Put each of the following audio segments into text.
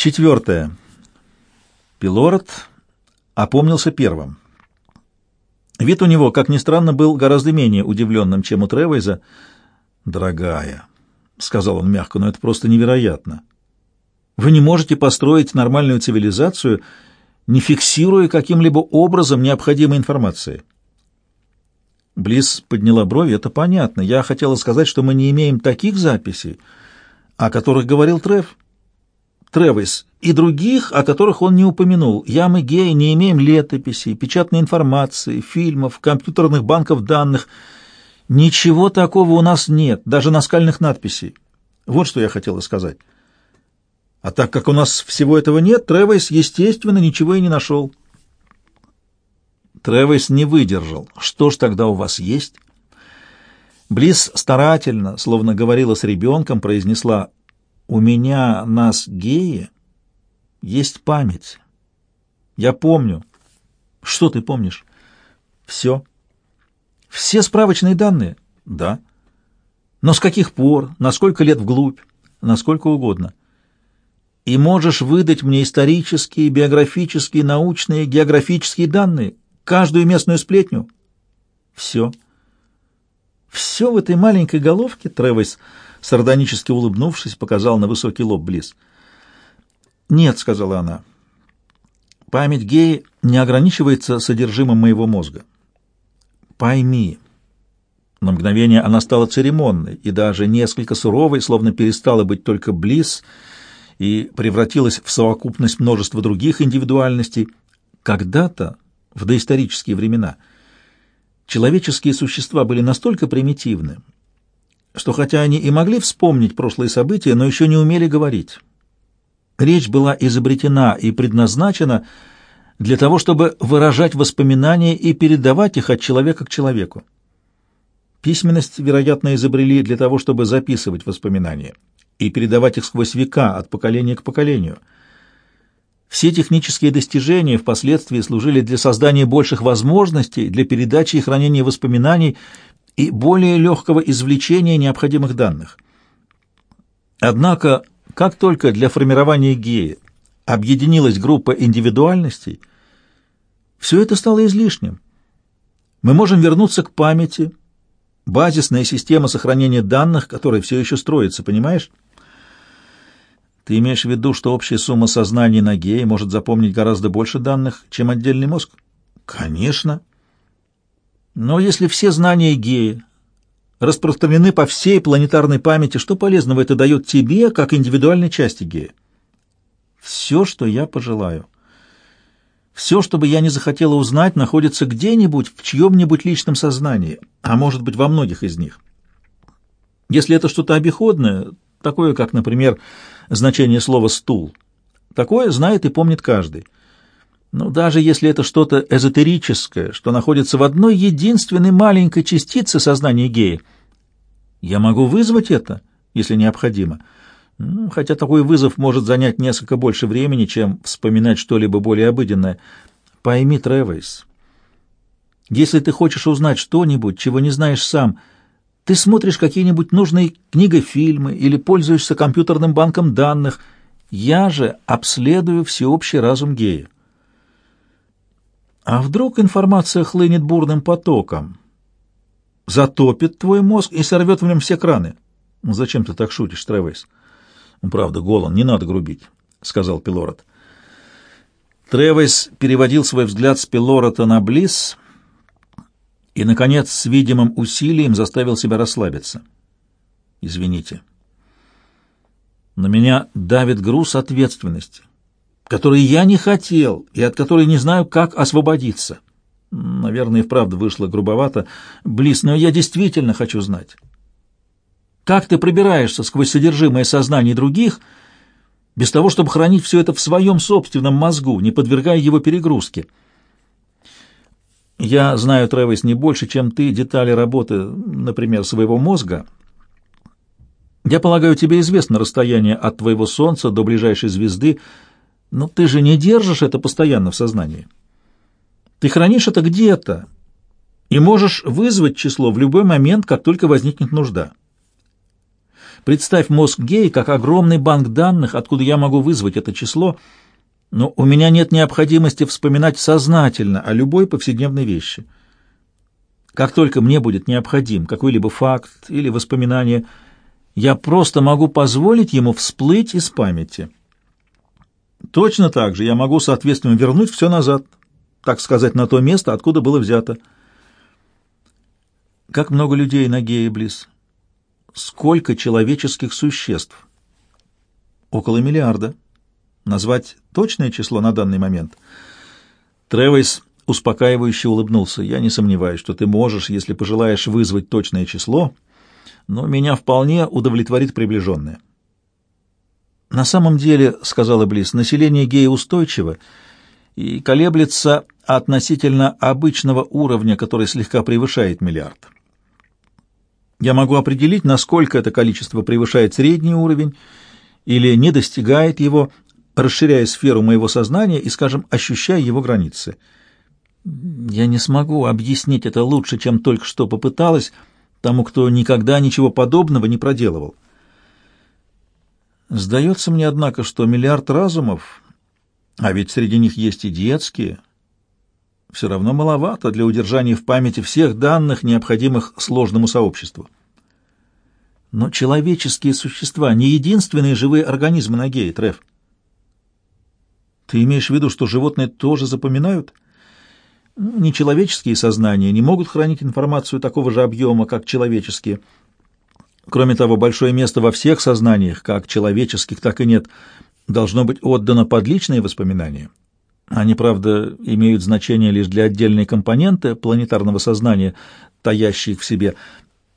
Четвертое. Пилород опомнился первым. Вид у него, как ни странно, был гораздо менее удивленным, чем у Тревайза. «Дорогая», — сказал он мягко, — «но это просто невероятно. Вы не можете построить нормальную цивилизацию, не фиксируя каким-либо образом необходимой информации». Близ подняла брови, это понятно. Я хотела сказать, что мы не имеем таких записей, о которых говорил Трев. Тревис, и других, о которых он не упомянул. Я, мы, геи, не имеем летописей, печатной информации, фильмов, компьютерных банков данных. Ничего такого у нас нет, даже наскальных надписей. Вот что я хотела сказать. А так как у нас всего этого нет, Тревис, естественно, ничего и не нашел. Тревис не выдержал. Что ж тогда у вас есть? Близ старательно, словно говорила с ребенком, произнесла «У меня, нас, геи, есть память. Я помню». «Что ты помнишь?» «Все». «Все справочные данные?» «Да». «Но с каких пор? На сколько лет вглубь?» «Насколько угодно» и можешь выдать мне исторические, биографические, научные, географические данные, каждую местную сплетню? Все. Все в этой маленькой головке, Тревис, сардонически улыбнувшись, показал на высокий лоб Близ. Нет, сказала она. Память геи не ограничивается содержимым моего мозга. Пойми. На мгновение она стала церемонной и даже несколько суровой, словно перестала быть только Близ и превратилась в совокупность множества других индивидуальностей. Когда-то в доисторические времена, человеческие существа были настолько примитивны, что хотя они и могли вспомнить прошлые события, но еще не умели говорить. Речь была изобретена и предназначена для того, чтобы выражать воспоминания и передавать их от человека к человеку. Письменность, вероятно, изобрели для того, чтобы записывать воспоминания и передавать их сквозь века от поколения к поколению – все технические достижения впоследствии служили для создания больших возможностей для передачи и хранения воспоминаний и более легкого извлечения необходимых данных. Однако, как только для формирования геи объединилась группа индивидуальностей, все это стало излишним. Мы можем вернуться к памяти, базисная система сохранения данных, которая все еще строится, понимаешь? Ты имеешь в виду, что общая сумма сознаний на геи может запомнить гораздо больше данных, чем отдельный мозг? Конечно. Но если все знания геи распространены по всей планетарной памяти, что полезного это дает тебе, как индивидуальной части гея? Все, что я пожелаю. Все, что бы я не захотела узнать, находится где-нибудь в чьем-нибудь личном сознании, а может быть во многих из них. Если это что-то обиходное, такое как, например, значение слова «стул». Такое знает и помнит каждый. Но даже если это что-то эзотерическое, что находится в одной единственной маленькой частице сознания гея, я могу вызвать это, если необходимо. Ну, хотя такой вызов может занять несколько больше времени, чем вспоминать что-либо более обыденное. Пойми, Тревейс, если ты хочешь узнать что-нибудь, чего не знаешь сам – ты смотришь какие-нибудь нужные книгофильмы или пользуешься компьютерным банком данных. Я же обследую всеобщий разум гея. А вдруг информация хлынет бурным потоком, затопит твой мозг и сорвет в нем все краны? Ну, зачем ты так шутишь, Тревес? Ну, правда, Голан, не надо грубить, — сказал Пилород. Тревес переводил свой взгляд с Пилорота на Близ — и, наконец, с видимым усилием заставил себя расслабиться. «Извините. На меня давит груз ответственности, который я не хотел и от которой не знаю, как освободиться. Наверное, и вправду вышло грубовато. Близ, но я действительно хочу знать. Как ты пробираешься сквозь содержимое сознания других, без того, чтобы хранить все это в своем собственном мозгу, не подвергая его перегрузке?» Я знаю, Тревис, не больше, чем ты, детали работы, например, своего мозга. Я полагаю, тебе известно расстояние от твоего Солнца до ближайшей звезды, но ты же не держишь это постоянно в сознании. Ты хранишь это где-то и можешь вызвать число в любой момент, как только возникнет нужда. Представь мозг гея как огромный банк данных, откуда я могу вызвать это число, но у меня нет необходимости вспоминать сознательно о любой повседневной вещи. Как только мне будет необходим какой-либо факт или воспоминание, я просто могу позволить ему всплыть из памяти. Точно так же я могу, соответственно, вернуть все назад, так сказать, на то место, откуда было взято. Как много людей на Гее Близ? Сколько человеческих существ? Около миллиарда. Назвать точное число на данный момент? Тревис успокаивающе улыбнулся. Я не сомневаюсь, что ты можешь, если пожелаешь вызвать точное число, но меня вполне удовлетворит приближенное. На самом деле, — сказала Близ, — население гея устойчиво и колеблется относительно обычного уровня, который слегка превышает миллиард. Я могу определить, насколько это количество превышает средний уровень или не достигает его, расширяя сферу моего сознания и, скажем, ощущая его границы. Я не смогу объяснить это лучше, чем только что попыталась тому, кто никогда ничего подобного не проделывал. Сдается мне, однако, что миллиард разумов, а ведь среди них есть и детские, все равно маловато для удержания в памяти всех данных, необходимых сложному сообществу. Но человеческие существа не единственные живые организмы на Гее, Треф. Ты имеешь в виду, что животные тоже запоминают? Нечеловеческие сознания не могут хранить информацию такого же объема, как человеческие – Кроме того, большое место во всех сознаниях, как человеческих, так и нет, должно быть отдано под личные воспоминания. Они, правда, имеют значение лишь для отдельной компоненты планетарного сознания, таящей их в себе.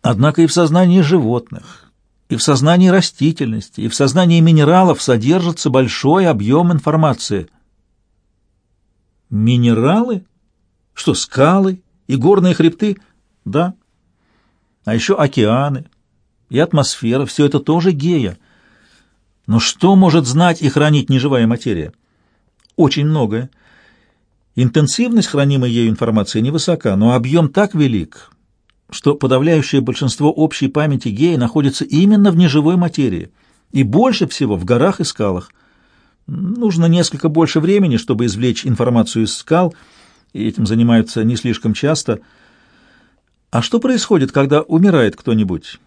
Однако и в сознании животных, и в сознании растительности, и в сознании минералов содержится большой объем информации. Минералы? Что, скалы и горные хребты? Да. А еще океаны, и атмосфера, все это тоже гея. Но что может знать и хранить неживая материя? Очень многое. Интенсивность хранимой ею информации невысока, но объем так велик, что подавляющее большинство общей памяти гея находится именно в неживой материи, и больше всего в горах и скалах. Нужно несколько больше времени, чтобы извлечь информацию из скал, и этим занимаются не слишком часто. А что происходит, когда умирает кто-нибудь?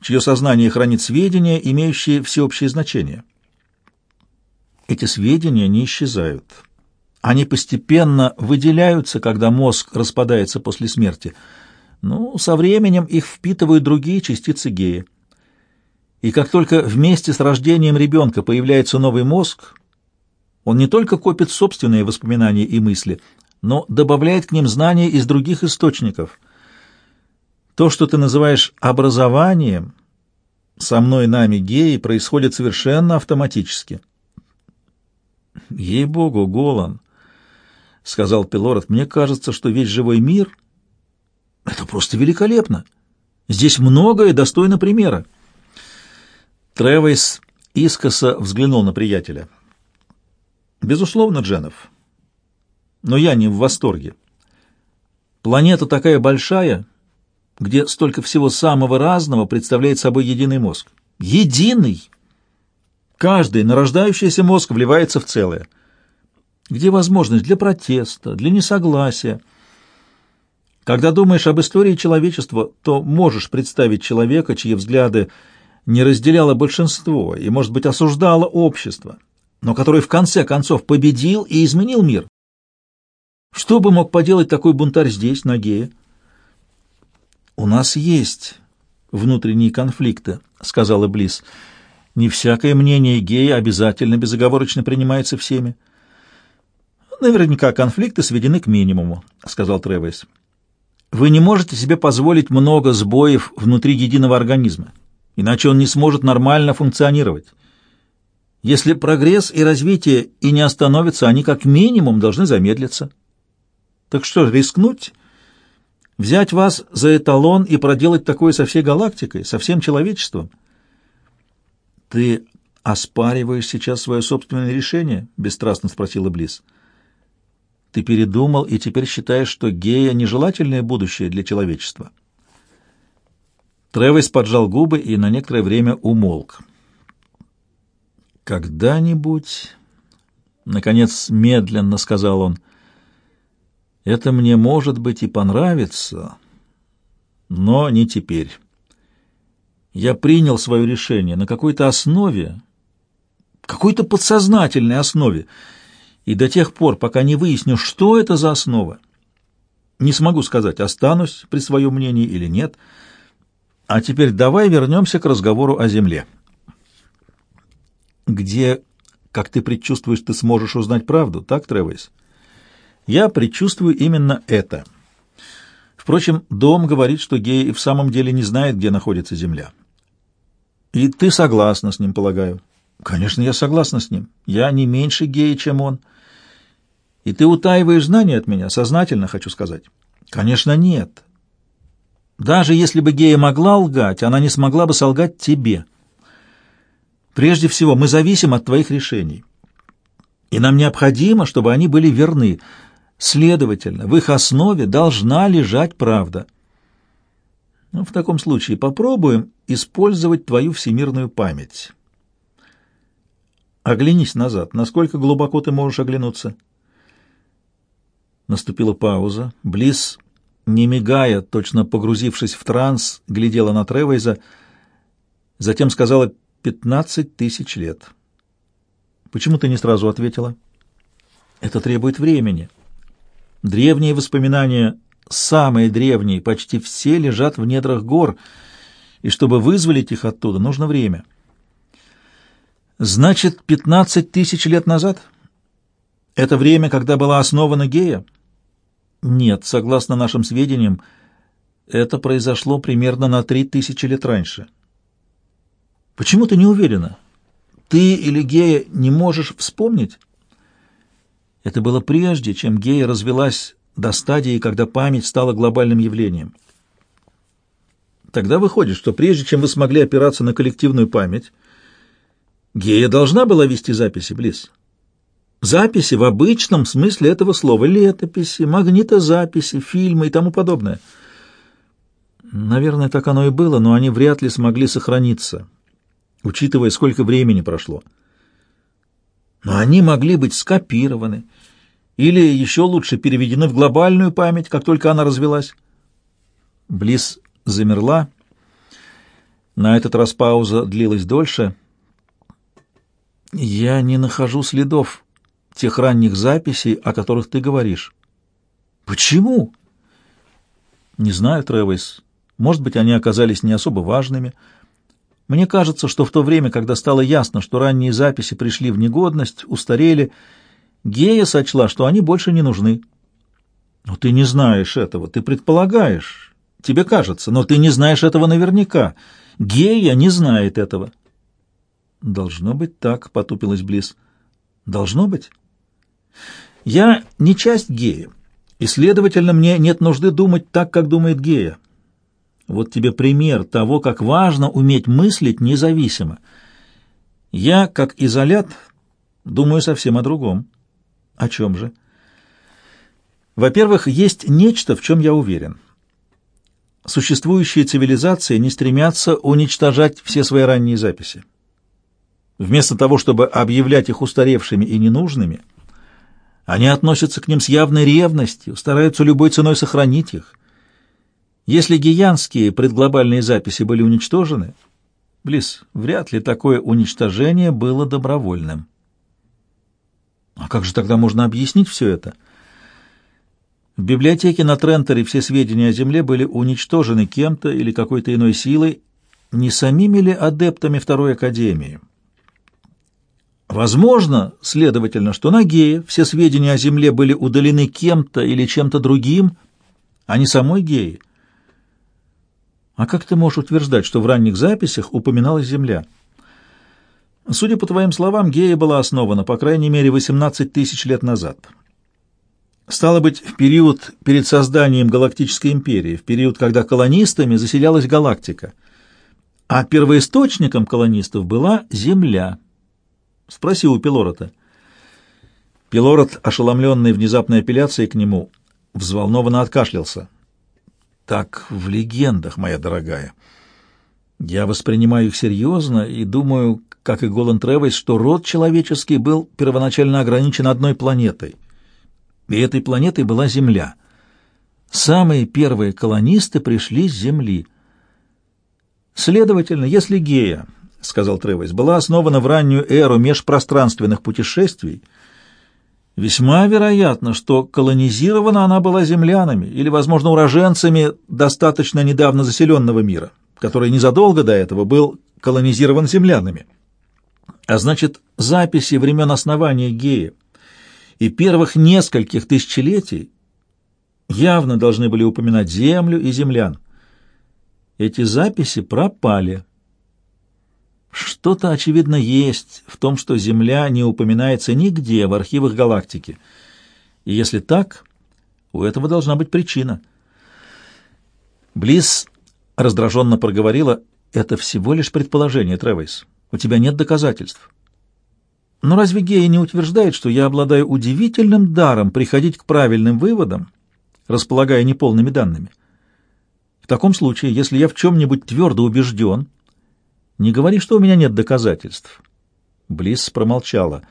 Чье сознание хранит сведения, имеющие всеобщее значение. Эти сведения не исчезают. Они постепенно выделяются, когда мозг распадается после смерти. Ну, со временем их впитывают другие частицы геи. И как только вместе с рождением ребенка появляется новый мозг, он не только копит собственные воспоминания и мысли, но добавляет к ним знания из других источников – то, что ты называешь образованием, со мной, нами, геи, происходит совершенно автоматически. Ей-богу, Голан, — сказал Пилород, — мне кажется, что весь живой мир — это просто великолепно. Здесь многое достойно примера. Тревейс искоса взглянул на приятеля. Безусловно, Дженов. Но я не в восторге. Планета такая большая, где столько всего самого разного представляет собой единый мозг. Единый! Каждый нарождающийся мозг вливается в целое. Где возможность для протеста, для несогласия. Когда думаешь об истории человечества, то можешь представить человека, чьи взгляды не разделяло большинство и, может быть, осуждало общество, но который в конце концов победил и изменил мир. Что бы мог поделать такой бунтарь здесь, на Гее? «У нас есть внутренние конфликты», — сказала Близ. «Не всякое мнение гея обязательно безоговорочно принимается всеми». «Наверняка конфликты сведены к минимуму», — сказал Тревес. «Вы не можете себе позволить много сбоев внутри единого организма, иначе он не сможет нормально функционировать. Если прогресс и развитие и не остановятся, они как минимум должны замедлиться. Так что, рискнуть?» Взять вас за эталон и проделать такое со всей галактикой, со всем человечеством? Ты оспариваешь сейчас свое собственное решение? Бесстрастно спросила Близ. Ты передумал и теперь считаешь, что гея — нежелательное будущее для человечества? Тревис поджал губы и на некоторое время умолк. «Когда-нибудь...» — наконец медленно сказал он. «Это мне, может быть, и понравится, но не теперь. Я принял свое решение на какой-то основе, какой-то подсознательной основе, и до тех пор, пока не выясню, что это за основа, не смогу сказать, останусь при своем мнении или нет. А теперь давай вернемся к разговору о Земле. Где, как ты предчувствуешь, ты сможешь узнать правду, так, Тревис? Я предчувствую именно это. Впрочем, Дом говорит, что Гей в самом деле не знает, где находится Земля. И ты согласна с ним, полагаю? Конечно, я согласна с ним. Я не меньше Гея, чем он. И ты утаиваешь знания от меня, сознательно хочу сказать. Конечно, нет. Даже если бы Гея могла лгать, она не смогла бы солгать тебе. Прежде всего, мы зависим от твоих решений. И нам необходимо, чтобы они были верны. Следовательно, в их основе должна лежать правда. Ну, в таком случае попробуем использовать твою всемирную память. Оглянись назад. Насколько глубоко ты можешь оглянуться? Наступила пауза. Близ, не мигая, точно погрузившись в транс, глядела на Тревейза, затем сказала «пятнадцать тысяч лет». «Почему ты не сразу ответила?» «Это требует времени. Древние воспоминания самые древние, почти все лежат в недрах гор, и чтобы вызволить их оттуда, нужно время. Значит, пятнадцать тысяч лет назад? Это время, когда была основана Гея? Нет, согласно нашим сведениям, это произошло примерно на три тысячи лет раньше. Почему ты не уверена? Ты или Гея не можешь вспомнить? Это было прежде, чем Гея развелась до стадии, когда память стала глобальным явлением. Тогда выходит, что прежде чем вы смогли опираться на коллективную память, Гея должна была вести записи, Близ. Записи в обычном смысле этого слова. Летописи, магнитозаписи, фильмы и тому подобное. Наверное, так оно и было, но они вряд ли смогли сохраниться, учитывая, сколько времени прошло. Но они могли быть скопированы, или еще лучше переведены в глобальную память, как только она развелась. Близ замерла. На этот раз пауза длилась дольше. «Я не нахожу следов тех ранних записей, о которых ты говоришь». «Почему?» «Не знаю, Тревис. Может быть, они оказались не особо важными. Мне кажется, что в то время, когда стало ясно, что ранние записи пришли в негодность, устарели, Гея сочла, что они больше не нужны. Но ты не знаешь этого, ты предполагаешь. Тебе кажется, но ты не знаешь этого наверняка. Гея не знает этого. Должно быть так, потупилась Близ. Должно быть. Я не часть гея, и, следовательно, мне нет нужды думать так, как думает гея. Вот тебе пример того, как важно уметь мыслить независимо. Я, как изолят, думаю совсем о другом. О чем же? Во-первых, есть нечто, в чем я уверен. Существующие цивилизации не стремятся уничтожать все свои ранние записи. Вместо того, чтобы объявлять их устаревшими и ненужными, они относятся к ним с явной ревностью, стараются любой ценой сохранить их. Если гиянские предглобальные записи были уничтожены, Близ, вряд ли такое уничтожение было добровольным. А как же тогда можно объяснить все это? В библиотеке на Тренторе все сведения о Земле были уничтожены кем-то или какой-то иной силой, не самими ли адептами Второй Академии? Возможно, следовательно, что на Гее все сведения о Земле были удалены кем-то или чем-то другим, а не самой Геи. А как ты можешь утверждать, что в ранних записях упоминалась Земля? Судя по твоим словам, Гея была основана, по крайней мере, 18 тысяч лет назад. Стало быть, в период перед созданием Галактической империи, в период, когда колонистами заселялась галактика, а первоисточником колонистов была Земля. Спроси у Пилорота. Пилорот, ошеломленный внезапной апелляцией к нему, взволнованно откашлялся. «Так в легендах, моя дорогая». Я воспринимаю их серьезно и думаю, как и Голан Тревес, что род человеческий был первоначально ограничен одной планетой. И этой планетой была Земля. Самые первые колонисты пришли с Земли. Следовательно, если Гея, — сказал Тревес, — была основана в раннюю эру межпространственных путешествий, весьма вероятно, что колонизирована она была землянами или, возможно, уроженцами достаточно недавно заселенного мира, который незадолго до этого был колонизирован землянами. А значит, записи времен основания Геи и первых нескольких тысячелетий явно должны были упоминать землю и землян. Эти записи пропали. Что-то, очевидно, есть в том, что Земля не упоминается нигде в архивах галактики. И если так, у этого должна быть причина. Близ раздраженно проговорила, «Это всего лишь предположение, Тревейс. У тебя нет доказательств. Но разве Гея не утверждает, что я обладаю удивительным даром приходить к правильным выводам, располагая неполными данными? В таком случае, если я в чем-нибудь твердо убежден, не говори, что у меня нет доказательств. Близ промолчала.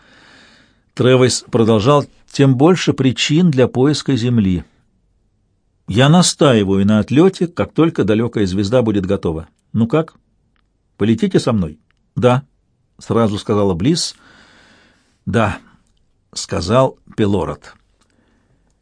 Тревес продолжал, тем больше причин для поиска Земли. Я настаиваю на отлете, как только далекая звезда будет готова. Ну как? Полетите со мной? «Да», — сразу сказала Близ. «Да», — сказал Пелород.